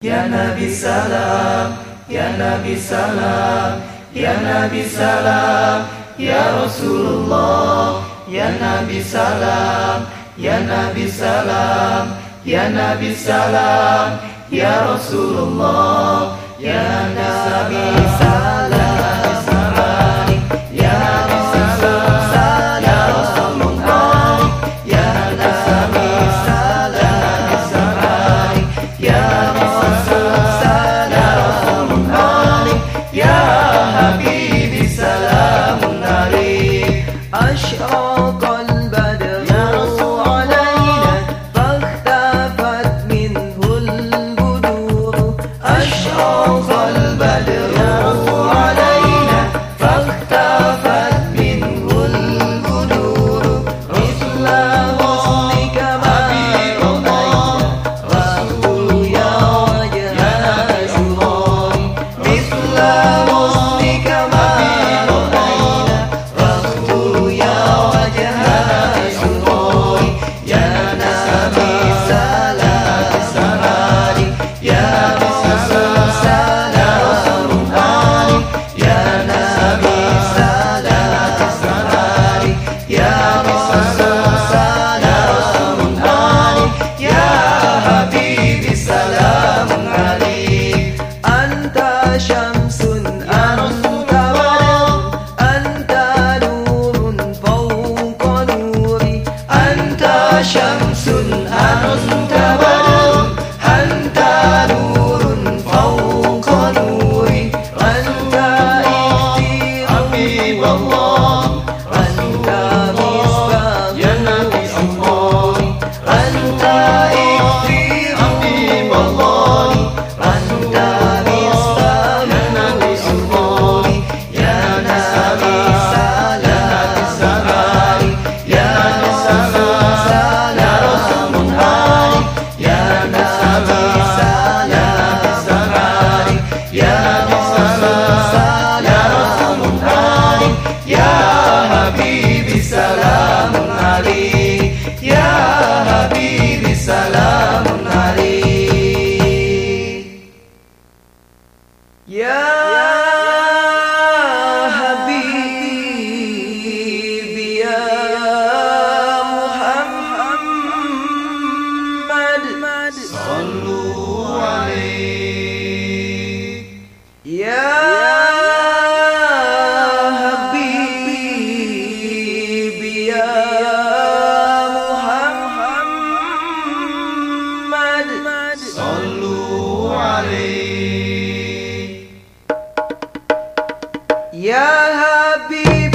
Ya Nabi salam, ya Nabi salam, ya Nabi salam, ya Rasulullah, ya Nabi salam, ya Nabi salam, ya Nabi salam, ya Rasulullah, ya Nabi salam. أشراق البدر يرص علينا فاختفت منه البدور الله Ya Habib.